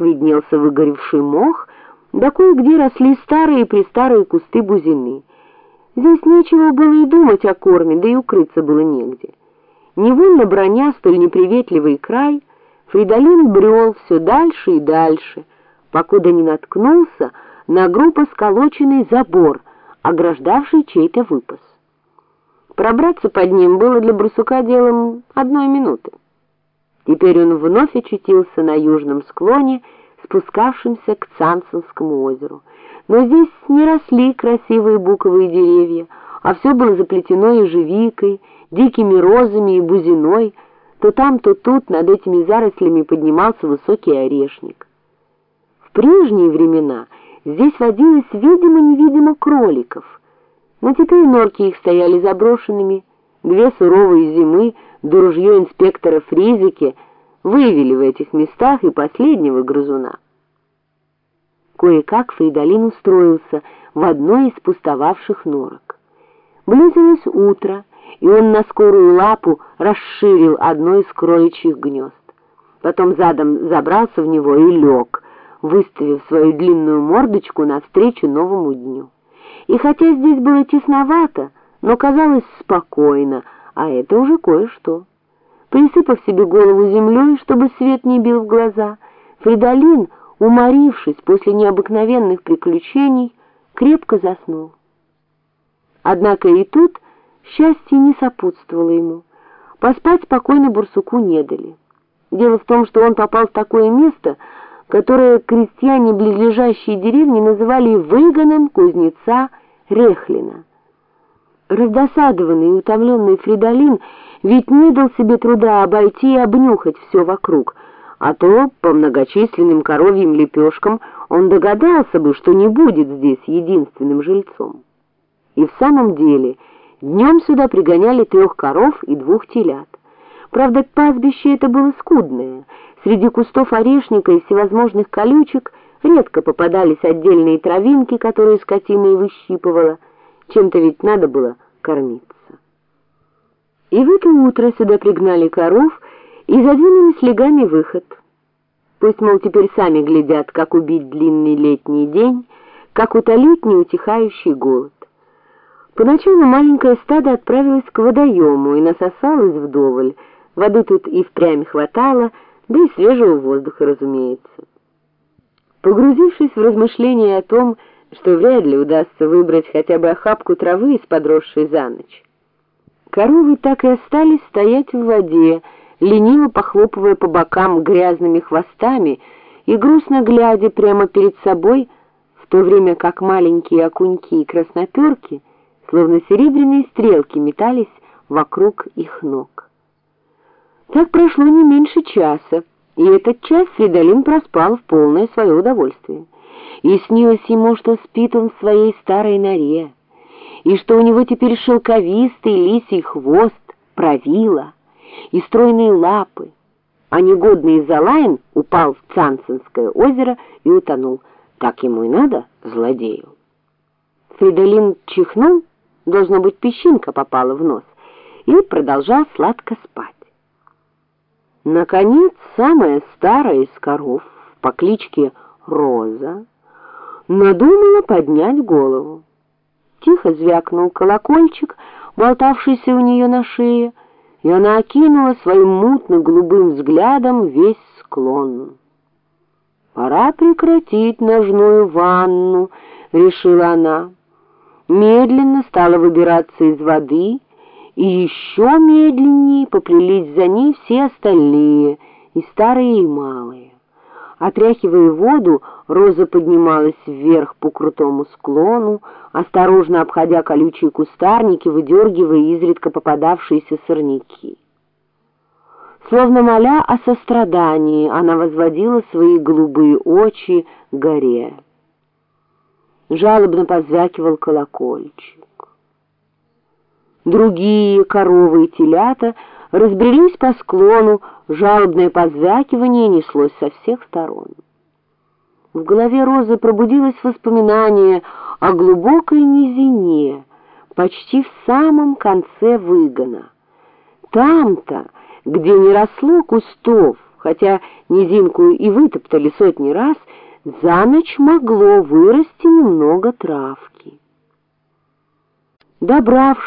местах виднелся выгоревший мох, да кое-где росли старые и престарые кусты бузины. Здесь нечего было и думать о корме, да и укрыться было негде. Невольно броня столь неприветливый край, Фридолин брел все дальше и дальше, покуда не наткнулся на грубо сколоченный забор, ограждавший чей-то выпас. Пробраться под ним было для барсука делом одной минуты. Теперь он вновь очутился на южном склоне, спускавшемся к Цансонскому озеру. Но здесь не росли красивые буковые деревья, а все было заплетено ежевикой, дикими розами и бузиной, то там, то тут над этими зарослями поднимался высокий орешник. В прежние времена здесь водилось видимо-невидимо кроликов, но теперь норки их стояли заброшенными, две суровые зимы до ружье инспектора Фризики вывели в этих местах и последнего грызуна. Кое-как Фридолин устроился в одной из пустовавших норок. Близилось утро, и он на скорую лапу расширил одно из кроличьих гнезд. Потом задом забрался в него и лег, выставив свою длинную мордочку навстречу новому дню. И хотя здесь было тесновато, но казалось спокойно, а это уже кое-что. Присыпав себе голову землей, чтобы свет не бил в глаза, Фридолин, уморившись после необыкновенных приключений, крепко заснул. Однако и тут счастье не сопутствовало ему. Поспать спокойно Бурсуку не дали. Дело в том, что он попал в такое место, которое крестьяне близлежащей деревни называли выгоном кузнеца Рехлина. Раздосадованный и утомленный Фридолин ведь не дал себе труда обойти и обнюхать все вокруг, а то по многочисленным коровьим лепешкам он догадался бы, что не будет здесь единственным жильцом. И в самом деле днем сюда пригоняли трех коров и двух телят. Правда, пастбище это было скудное. Среди кустов орешника и всевозможных колючек редко попадались отдельные травинки, которые скотина и выщипывала. Чем-то ведь надо было кормиться. И в это утро сюда пригнали коров и задвинули слегами выход. Пусть, мол, теперь сами глядят, как убить длинный летний день, как утолить неутихающий голод. Поначалу маленькое стадо отправилось к водоему и насосалось вдоволь. Воды тут и впрямь хватало, да и свежего воздуха, разумеется. Погрузившись в размышления о том, что вряд ли удастся выбрать хотя бы охапку травы из подросшей за ночь, коровы так и остались стоять в воде, лениво похлопывая по бокам грязными хвостами и грустно глядя прямо перед собой, в то время как маленькие окуньки и красноперки, словно серебряные стрелки, метались вокруг их ног. Так прошло не меньше часа, и этот час Фридолин проспал в полное свое удовольствие. И снилось ему, что спит он в своей старой норе, и что у него теперь шелковистый лисий хвост, правила и стройные лапы, а негодный Залайн упал в Цансенское озеро и утонул. Так ему и надо, злодею. Фридолин чихнул, должно быть, песчинка попала в нос, и продолжал сладко спать. Наконец, самая старая из коров по кличке Роза надумала поднять голову. Тихо звякнул колокольчик, болтавшийся у нее на шее, и она окинула своим мутно-голубым взглядом весь склон. «Пора прекратить ножную ванну», — решила она. Медленно стала выбираться из воды, и еще медленнее поплелись за ней все остальные, и старые, и малые. Отряхивая воду, Роза поднималась вверх по крутому склону, осторожно обходя колючие кустарники, выдергивая изредка попадавшиеся сорняки. Словно моля о сострадании, она возводила свои голубые очи к горе. Жалобно позвякивал колокольчик. Другие коровы и телята разбрелись по склону, жалобное позвякивание неслось со всех сторон. В голове Розы пробудилось воспоминание о глубокой низине, почти в самом конце выгона. Там-то, где не росло кустов, хотя низинку и вытоптали сотни раз, за ночь могло вырасти немного травки. Добравшись